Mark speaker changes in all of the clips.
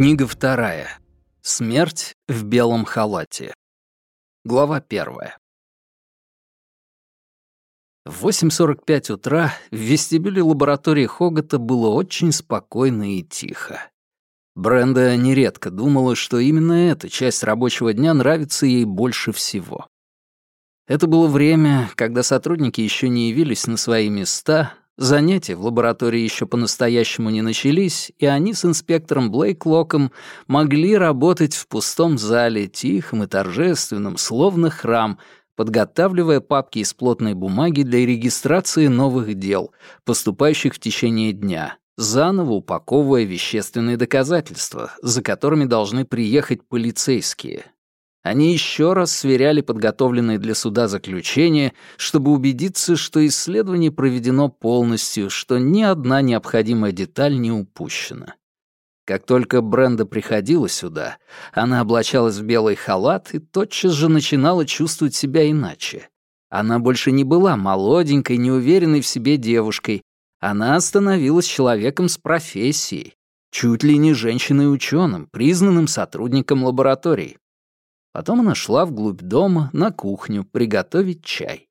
Speaker 1: Книга вторая. Смерть в белом халате. Глава первая. В 8.45 утра в вестибюле лаборатории Хогата было очень спокойно и тихо. Бренда нередко думала, что именно эта часть рабочего дня нравится ей больше всего. Это было время, когда сотрудники еще не явились на свои места, Занятия в лаборатории еще по-настоящему не начались, и они с инспектором Блейклоком могли работать в пустом зале, тихом и торжественном, словно храм, подготавливая папки из плотной бумаги для регистрации новых дел, поступающих в течение дня, заново упаковывая вещественные доказательства, за которыми должны приехать полицейские, они еще раз сверяли подготовленные для суда заключения, чтобы убедиться, что исследование проведено полностью, что ни одна необходимая деталь не упущена. Как только Бренда приходила сюда, она облачалась в белый халат и тотчас же начинала чувствовать себя иначе. Она больше не была молоденькой, неуверенной в себе девушкой. Она становилась человеком с профессией, чуть ли не женщиной-ученым, признанным сотрудником лаборатории. Потом она шла вглубь дома, на кухню, приготовить чай.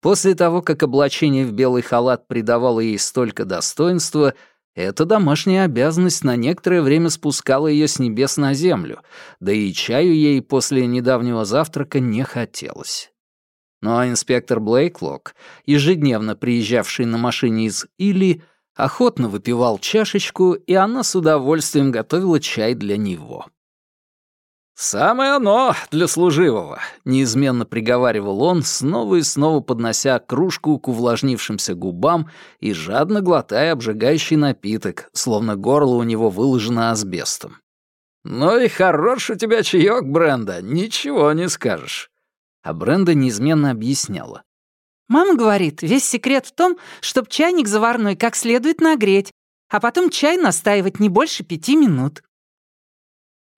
Speaker 1: После того, как облачение в белый халат придавало ей столько достоинства, эта домашняя обязанность на некоторое время спускала ее с небес на землю, да и чаю ей после недавнего завтрака не хотелось. Но инспектор Блейклок, ежедневно приезжавший на машине из Или, охотно выпивал чашечку, и она с удовольствием готовила чай для него. «Самое оно для служивого», — неизменно приговаривал он, снова и снова поднося кружку к увлажнившимся губам и жадно глотая обжигающий напиток, словно горло у него выложено асбестом. «Ну и хорош у тебя чаёк, Бренда, ничего не скажешь». А Бренда неизменно объясняла.
Speaker 2: «Мама говорит, весь секрет в том, чтобы чайник заварной как следует нагреть, а потом чай настаивать не больше пяти минут».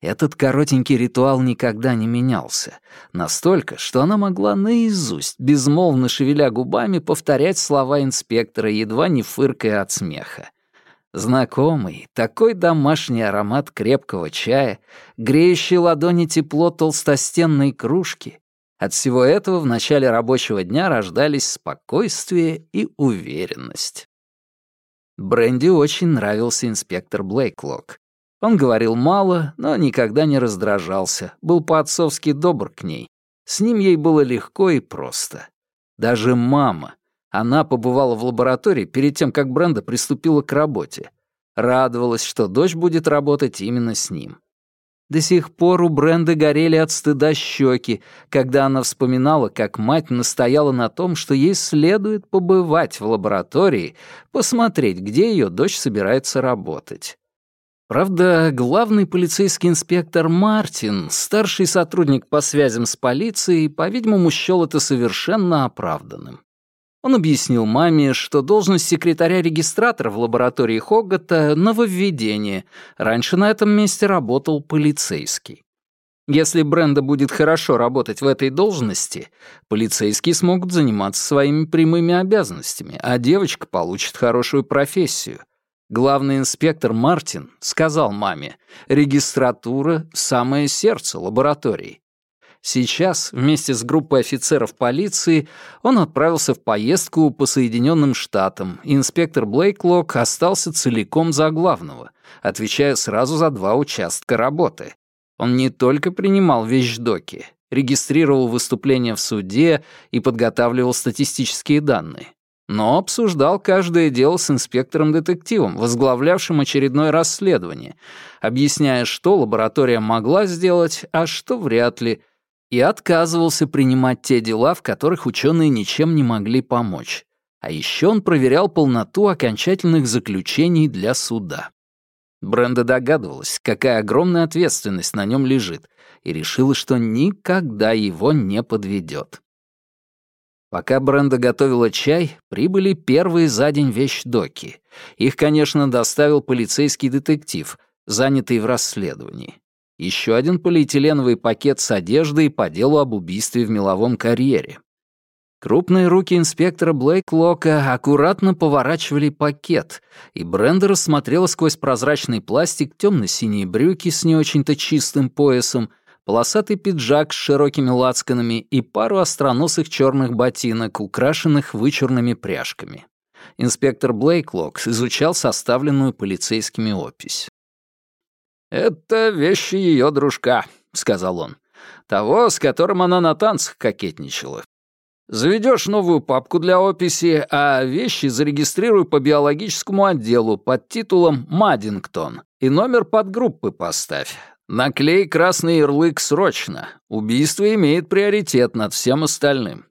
Speaker 1: Этот коротенький ритуал никогда не менялся. Настолько, что она могла наизусть, безмолвно шевеля губами, повторять слова инспектора, едва не фыркая от смеха. Знакомый, такой домашний аромат крепкого чая, греющий ладони тепло толстостенной кружки. От всего этого в начале рабочего дня рождались спокойствие и уверенность. Бренди очень нравился инспектор Блейклок. Он говорил мало, но никогда не раздражался, был по-отцовски добр к ней. С ним ей было легко и просто. Даже мама. Она побывала в лаборатории перед тем, как Бренда приступила к работе. Радовалась, что дочь будет работать именно с ним. До сих пор у Бренды горели от стыда щеки, когда она вспоминала, как мать настояла на том, что ей следует побывать в лаборатории, посмотреть, где ее дочь собирается работать. Правда, главный полицейский инспектор Мартин, старший сотрудник по связям с полицией, по-видимому, счёл это совершенно оправданным. Он объяснил маме, что должность секретаря-регистратора в лаборатории Хоггата — нововведение. Раньше на этом месте работал полицейский. Если Бренда будет хорошо работать в этой должности, полицейские смогут заниматься своими прямыми обязанностями, а девочка получит хорошую профессию. Главный инспектор Мартин сказал маме, регистратура — самое сердце лаборатории. Сейчас, вместе с группой офицеров полиции, он отправился в поездку по Соединенным Штатам, и инспектор Блейклок остался целиком за главного, отвечая сразу за два участка работы. Он не только принимал вещдоки, регистрировал выступления в суде и подготавливал статистические данные но обсуждал каждое дело с инспектором-детективом, возглавлявшим очередное расследование, объясняя, что лаборатория могла сделать, а что вряд ли, и отказывался принимать те дела, в которых ученые ничем не могли помочь. А еще он проверял полноту окончательных заключений для суда. Бренда догадывалась, какая огромная ответственность на нем лежит, и решила, что никогда его не подведет. Пока Бренда готовила чай, прибыли первые за день вещдоки. Их, конечно, доставил полицейский детектив, занятый в расследовании. Еще один полиэтиленовый пакет с одеждой по делу об убийстве в меловом карьере. Крупные руки инспектора Блейк-Лока аккуратно поворачивали пакет, и Бренда рассмотрела сквозь прозрачный пластик темно-синие брюки с не очень-то чистым поясом, полосатый пиджак с широкими лацканами и пару остроносых черных ботинок, украшенных вычурными пряжками. Инспектор Блейклок изучал составленную полицейскими опись. «Это вещи ее дружка», — сказал он. «Того, с которым она на танцах кокетничала. Заведешь новую папку для описи, а вещи зарегистрируй по биологическому отделу под титулом «Маддингтон» и номер подгруппы поставь. Наклей красный ярлык срочно. Убийство имеет приоритет над всем остальным.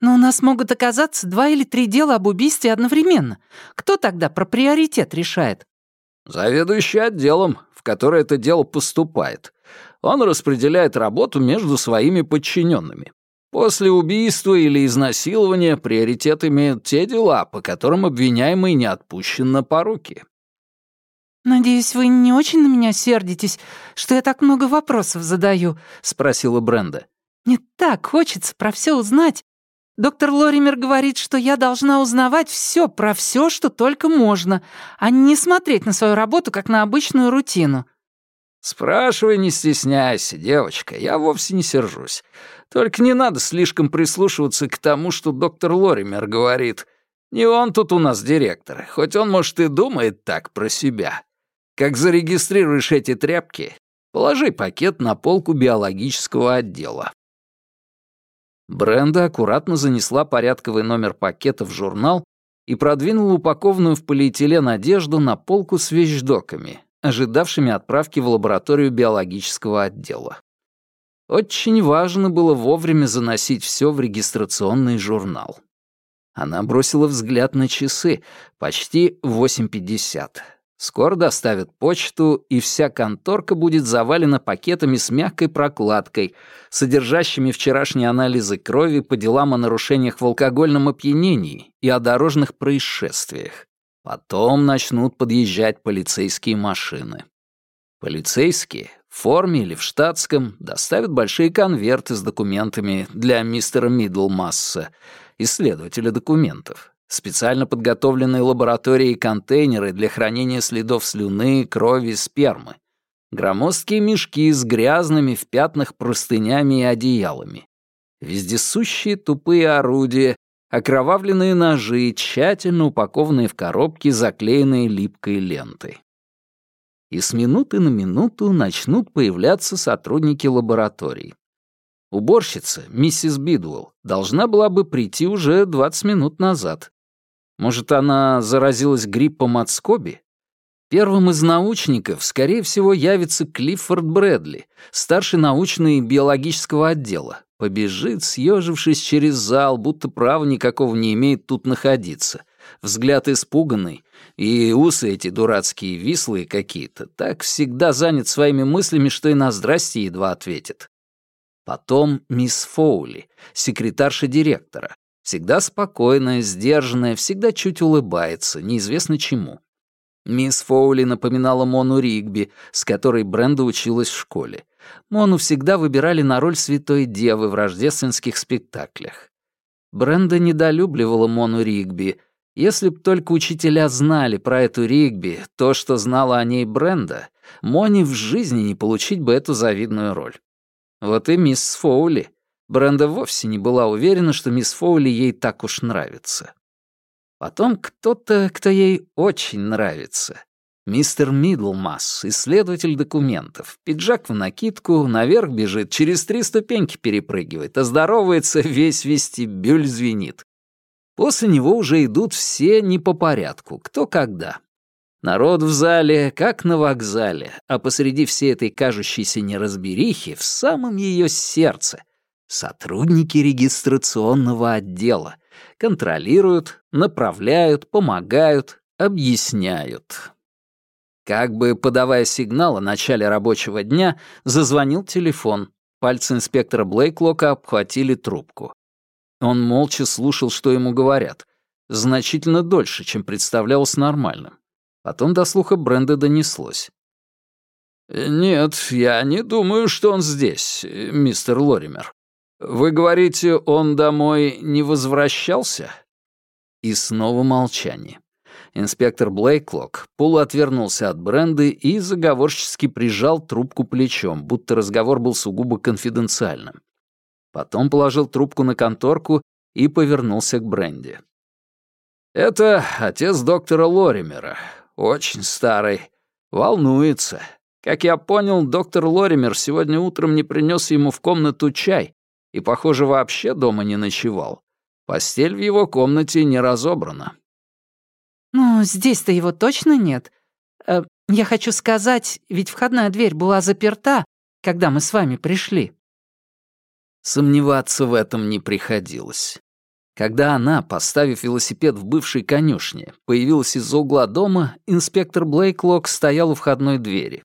Speaker 2: Но у нас могут оказаться два или три дела об убийстве одновременно. Кто тогда про приоритет решает?
Speaker 1: Заведующий отделом, в который это дело поступает. Он распределяет работу между своими подчиненными. После убийства или изнасилования приоритет имеют те дела, по которым обвиняемый не отпущен на поруки.
Speaker 2: «Надеюсь, вы не очень на меня сердитесь, что я так много вопросов задаю?» — спросила Бренда. «Мне так хочется про все узнать. Доктор Лоример говорит, что я должна узнавать все про все, что только можно, а не смотреть на свою работу как на обычную рутину».
Speaker 1: «Спрашивай, не стесняйся, девочка, я вовсе не сержусь. Только не надо слишком прислушиваться к тому, что доктор Лоример говорит. Не он тут у нас директор, хоть он, может, и думает так про себя. Как зарегистрируешь эти тряпки, положи пакет на полку биологического отдела». Бренда аккуратно занесла порядковый номер пакета в журнал и продвинула упакованную в полиэтилен одежду на полку с вещдоками, ожидавшими отправки в лабораторию биологического отдела. Очень важно было вовремя заносить все в регистрационный журнал. Она бросила взгляд на часы. Почти 8.50. Скоро доставят почту, и вся конторка будет завалена пакетами с мягкой прокладкой, содержащими вчерашние анализы крови по делам о нарушениях в алкогольном опьянении и о дорожных происшествиях. Потом начнут подъезжать полицейские машины. Полицейские в форме или в штатском доставят большие конверты с документами для мистера Мидлмасса, исследователя документов, специально подготовленные лаборатории и контейнеры для хранения следов слюны, крови, спермы, громоздкие мешки с грязными в пятнах простынями и одеялами, вездесущие тупые орудия, окровавленные ножи, тщательно упакованные в коробки, заклеенные липкой лентой и с минуты на минуту начнут появляться сотрудники лабораторий. Уборщица, миссис Бидуэлл, должна была бы прийти уже 20 минут назад. Может, она заразилась гриппом от скоби? Первым из научников, скорее всего, явится Клиффорд Брэдли, старший научный биологического отдела. Побежит, съежившись через зал, будто права никакого не имеет тут находиться. Взгляд испуганный, и усы эти дурацкие, вислые какие-то, так всегда занят своими мыслями, что и на «здрасте» едва ответит. Потом мисс Фоули, секретарша директора. Всегда спокойная, сдержанная, всегда чуть улыбается, неизвестно чему. Мисс Фоули напоминала Мону Ригби, с которой Бренда училась в школе. Мону всегда выбирали на роль святой девы в рождественских спектаклях. Бренда недолюбливала Мону Ригби — если б только учителя знали про эту Ригби, то, что знала о ней Бренда, Мони в жизни не получить бы эту завидную роль. Вот и мисс Фоули. Бренда вовсе не была уверена, что мисс Фоули ей так уж нравится. Потом кто-то, кто ей очень нравится. Мистер Мидлмасс, исследователь документов. Пиджак в накидку, наверх бежит, через три ступеньки перепрыгивает, а здоровается, весь вестибюль звенит. После него уже идут все не по порядку, кто когда. Народ в зале, как на вокзале, а посреди всей этой кажущейся неразберихи, в самом ее сердце, сотрудники регистрационного отдела контролируют, направляют, помогают, объясняют. Как бы подавая сигнал о начале рабочего дня, зазвонил телефон. Пальцы инспектора Блейклока обхватили трубку. Он молча слушал, что ему говорят. Значительно дольше, чем представлялось нормальным. Потом до слуха Бренда донеслось. «Нет, я не думаю, что он здесь, мистер Лоример. «Вы говорите, он домой не возвращался?» И снова молчание. Инспектор Блейклок полуотвернулся от Бренды и заговорчески прижал трубку плечом, будто разговор был сугубо конфиденциальным. Потом положил трубку на конторку и повернулся к Бренде. «Это отец доктора Лоримера. Очень старый. Волнуется. Как я понял, доктор Лоример сегодня утром не принес ему в комнату чай и, похоже, вообще дома не ночевал. Постель в его комнате не разобрана.
Speaker 2: «Ну, здесь-то его точно нет. Э, я хочу сказать, ведь входная дверь была заперта, когда мы с вами пришли».
Speaker 1: Сомневаться в этом не приходилось. Когда она, поставив велосипед в бывшей конюшне, появилась из-за угла дома, инспектор Блейклок стоял у входной двери.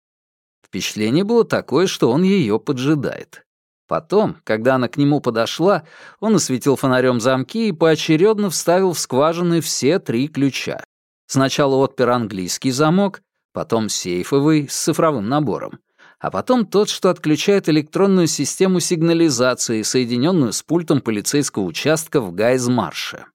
Speaker 1: Впечатление было такое, что он ее поджидает. Потом, когда она к нему подошла, он осветил фонарем замки и поочередно вставил в скважины все три ключа. Сначала отпер английский замок, потом сейфовый с цифровым набором, а потом тот, что отключает электронную систему сигнализации, соединенную с пультом полицейского участка в Гайзмарше.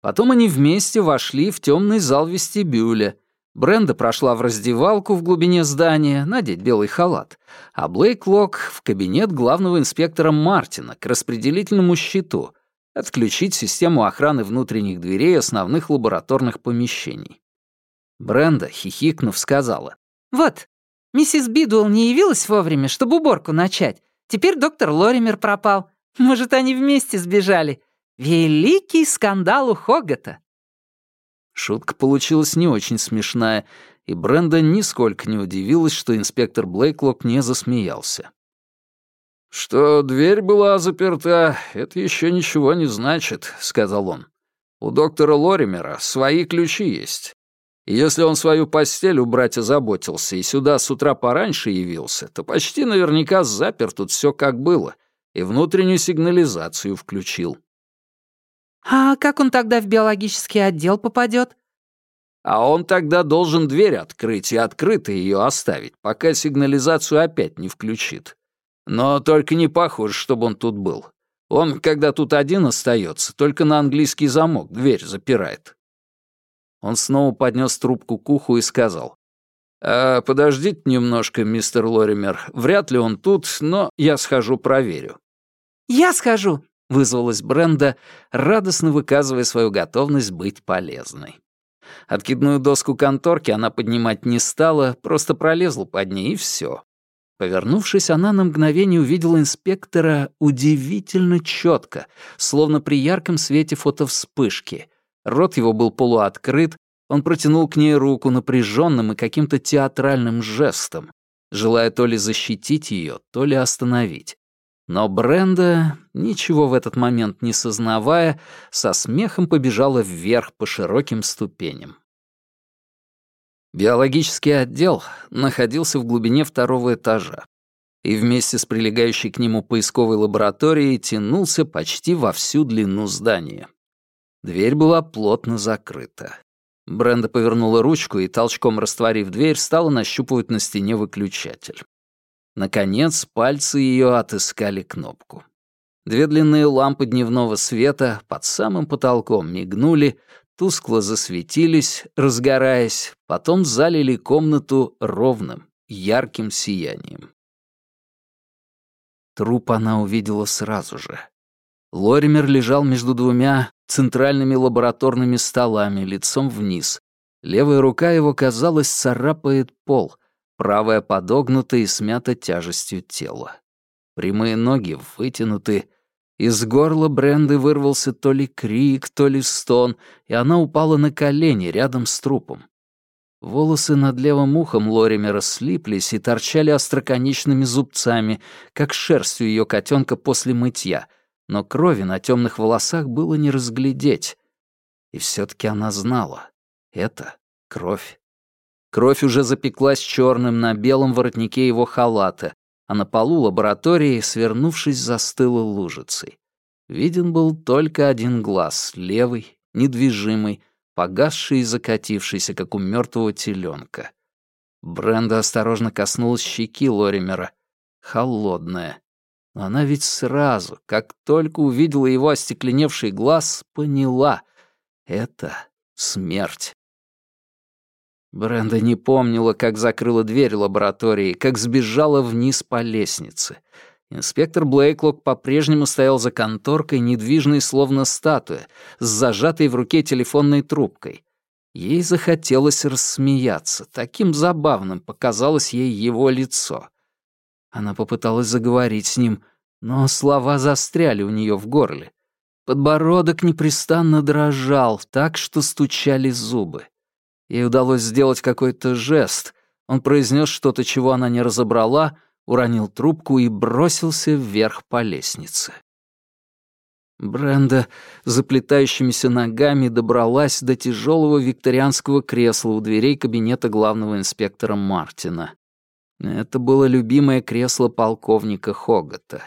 Speaker 1: Потом они вместе вошли в темный зал вестибюля. Бренда прошла в раздевалку в глубине здания, надеть белый халат, а Блейк Лок — в кабинет главного инспектора Мартина к распределительному щиту — отключить систему охраны внутренних дверей основных лабораторных помещений. Бренда, хихикнув, сказала.
Speaker 2: «Вот, миссис Бидуэлл не явилась вовремя, чтобы уборку начать. Теперь доктор Лоример пропал. Может, они вместе сбежали. Великий скандал у Хоггата».
Speaker 1: Шутка получилась не очень смешная, и Бренда нисколько не удивилась, что инспектор Блейклок не засмеялся. «Что дверь была заперта, это еще ничего не значит», — сказал он. «У доктора Лоримера свои ключи есть. И если он свою постель убрать озаботился и сюда с утра пораньше явился, то почти наверняка запер тут все как было и внутреннюю сигнализацию включил».
Speaker 2: «А как он тогда в биологический отдел попадет?
Speaker 1: «А он тогда должен дверь открыть и открытой ее оставить, пока сигнализацию опять не включит. Но только не похоже, чтобы он тут был. Он, когда тут один остается, только на английский замок дверь запирает. Он снова поднес трубку к уху и сказал. «А, «Подождите немножко, мистер Лоример. Вряд ли он тут, но я схожу проверю».
Speaker 2: «Я схожу», —
Speaker 1: вызвалась Бренда, радостно выказывая свою готовность быть полезной. Откидную доску конторки она поднимать не стала, просто пролезла под ней, и все. Повернувшись, она на мгновение увидела инспектора удивительно четко, словно при ярком свете фотовспышки. Рот его был полуоткрыт, он протянул к ней руку напряженным и каким-то театральным жестом, желая то ли защитить ее, то ли остановить. Но Бренда, ничего в этот момент не сознавая, со смехом побежала вверх по широким ступеням. Биологический отдел находился в глубине второго этажа и вместе с прилегающей к нему поисковой лабораторией тянулся почти во всю длину здания. Дверь была плотно закрыта. Бренда повернула ручку и, толчком растворив дверь, стала нащупывать на стене выключатель. Наконец, пальцы ее отыскали кнопку. Две длинные лампы дневного света под самым потолком мигнули, тускло засветились, разгораясь, потом залили комнату ровным, ярким сиянием. Труп она увидела сразу же. Лоример лежал между двумя центральными лабораторными столами, лицом вниз. Левая рука его, казалось, царапает пол, правая подогнута и смята тяжестью тела. Прямые ноги вытянуты, из горла Бренды вырвался то ли крик, то ли стон, и она упала на колени рядом с трупом. Волосы над левым ухом Лоримера слиплись и торчали остроконечными зубцами, как шерстью ее котенка после мытья, но крови на темных волосах было не разглядеть. И все-таки она знала — это кровь. Кровь уже запеклась черным на белом воротнике его халата, а на полу лаборатории, свернувшись, застыла лужицей. Виден был только один глаз, левый, недвижимый, погасший и закатившийся, как у мертвого теленка. Бренда осторожно коснулась щеки Лоримера. Холодная. Но она ведь сразу, как только увидела его остекленевший глаз, поняла — это смерть. Бренда не помнила, как закрыла дверь лаборатории, как сбежала вниз по лестнице. Инспектор Блейклок по-прежнему стоял за конторкой, недвижной словно статуя, с зажатой в руке телефонной трубкой. Ей захотелось рассмеяться, таким забавным показалось ей его лицо. Она попыталась заговорить с ним, но слова застряли у нее в горле. Подбородок непрестанно дрожал, так что стучали зубы. Ей удалось сделать какой-то жест. Он произнес что-то, чего она не разобрала, уронил трубку и бросился вверх по лестнице. Бренда заплетающимися ногами добралась до тяжелого викторианского кресла у дверей кабинета главного инспектора Мартина. Это было любимое кресло полковника Хогата.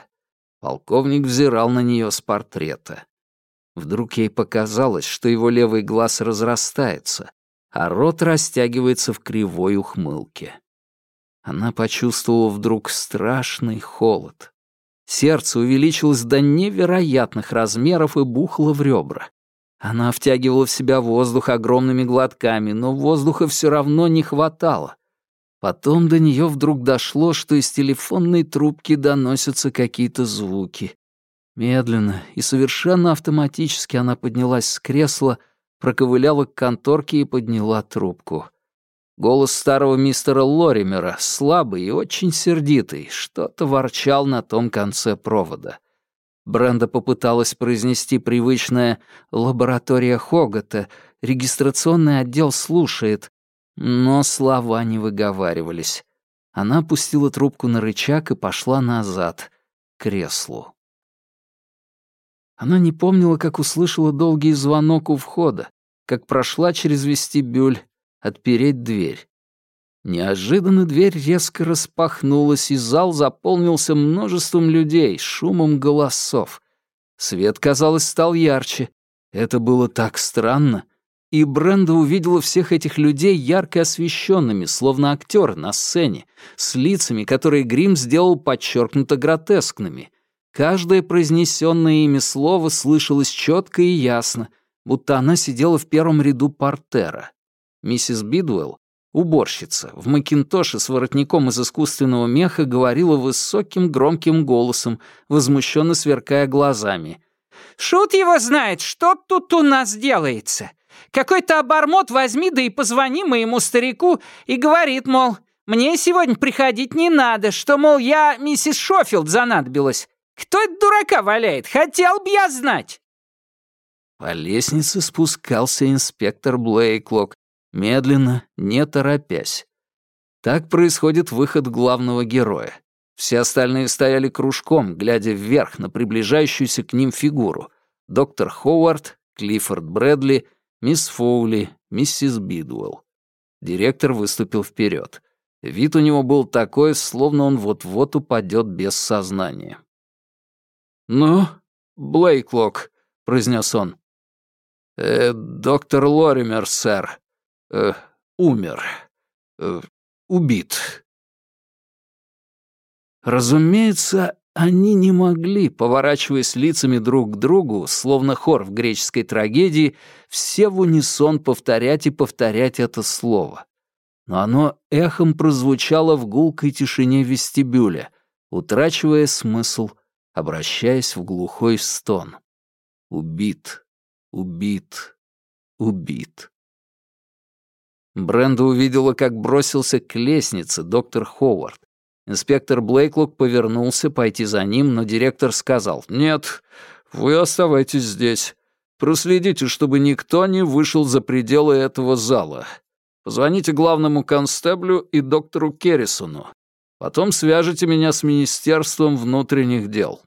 Speaker 1: Полковник взирал на нее с портрета. Вдруг ей показалось, что его левый глаз разрастается, а рот растягивается в кривой ухмылке. Она почувствовала вдруг страшный холод. Сердце увеличилось до невероятных размеров и бухло в ребра. Она втягивала в себя воздух огромными глотками, но воздуха все равно не хватало. Потом до нее вдруг дошло, что из телефонной трубки доносятся какие-то звуки. Медленно и совершенно автоматически она поднялась с кресла, проковыляла к конторке и подняла трубку. Голос старого мистера Лоримера, слабый и очень сердитый, что-то ворчал на том конце провода. Бренда попыталась произнести привычное «лаборатория Хогата», «регистрационный отдел слушает», но слова не выговаривались. Она опустила трубку на рычаг и пошла назад, к креслу. Она не помнила, как услышала долгий звонок у входа, как прошла через вестибюль, отпереть дверь. Неожиданно дверь резко распахнулась, и зал заполнился множеством людей, шумом голосов. Свет, казалось, стал ярче. Это было так странно. И Бренда увидела всех этих людей ярко освещенными, словно актеры на сцене, с лицами, которые грим сделал подчеркнуто гротескными. Каждое произнесенное ими слово слышалось четко и ясно — будто она сидела в первом ряду портера. Миссис Бидуэлл, уборщица, в макинтоше с воротником из искусственного меха говорила высоким громким голосом, возмущенно сверкая глазами.
Speaker 2: «Шут его знает, что тут у нас делается. Какой-то обормот возьми да и позвони моему старику и говорит, мол, мне сегодня приходить не надо, что, мол, я миссис Шофилд занадобилась. Кто это дурака валяет? Хотел бы я знать!»
Speaker 1: По лестнице спускался инспектор Блейклок, медленно, не торопясь. Так происходит выход главного героя. Все остальные стояли кружком, глядя вверх на приближающуюся к ним фигуру. Доктор Ховард, Клиффорд Брэдли, мисс Фоули, миссис Бидуэлл. Директор выступил вперед. Вид у него был такой, словно он вот-вот упадет без сознания. «Ну, Блейклок», — произнес он, Э, доктор Лоример, сэр. Э, умер. Э, убит. Разумеется, они не могли, поворачиваясь лицами друг к другу, словно хор в греческой трагедии, все в унисон повторять и повторять это слово. Но оно эхом прозвучало в гулкой тишине вестибюля, утрачивая смысл, обращаясь в глухой стон. Убит. Убит. Убит. Бренда увидела, как бросился к лестнице доктор Ховард. Инспектор Блейклок повернулся пойти за ним, но директор сказал, «Нет, вы оставайтесь здесь. Проследите, чтобы никто не вышел за пределы этого зала. Позвоните главному констеблю и доктору Керрисону. Потом свяжите меня с Министерством внутренних дел».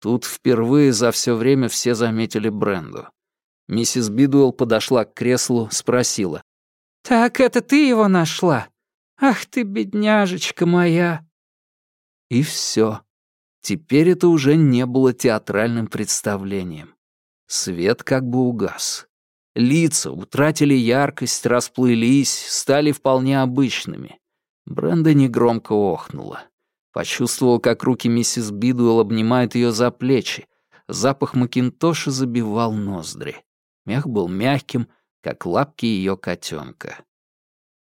Speaker 1: Тут впервые за все время все заметили Бренду. Миссис Бидуэлл подошла к креслу, спросила.
Speaker 2: «Так это ты его нашла? Ах ты, бедняжечка моя!»
Speaker 1: И все. Теперь это уже не было театральным представлением. Свет как бы угас. Лица утратили яркость, расплылись, стали вполне обычными. Бренда негромко охнула. Почувствовал, как руки миссис Бидуэлл обнимают ее за плечи. Запах макинтоша забивал ноздри. Мех был мягким, как лапки ее котенка.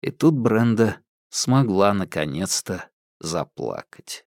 Speaker 1: И тут Бренда смогла наконец-то заплакать.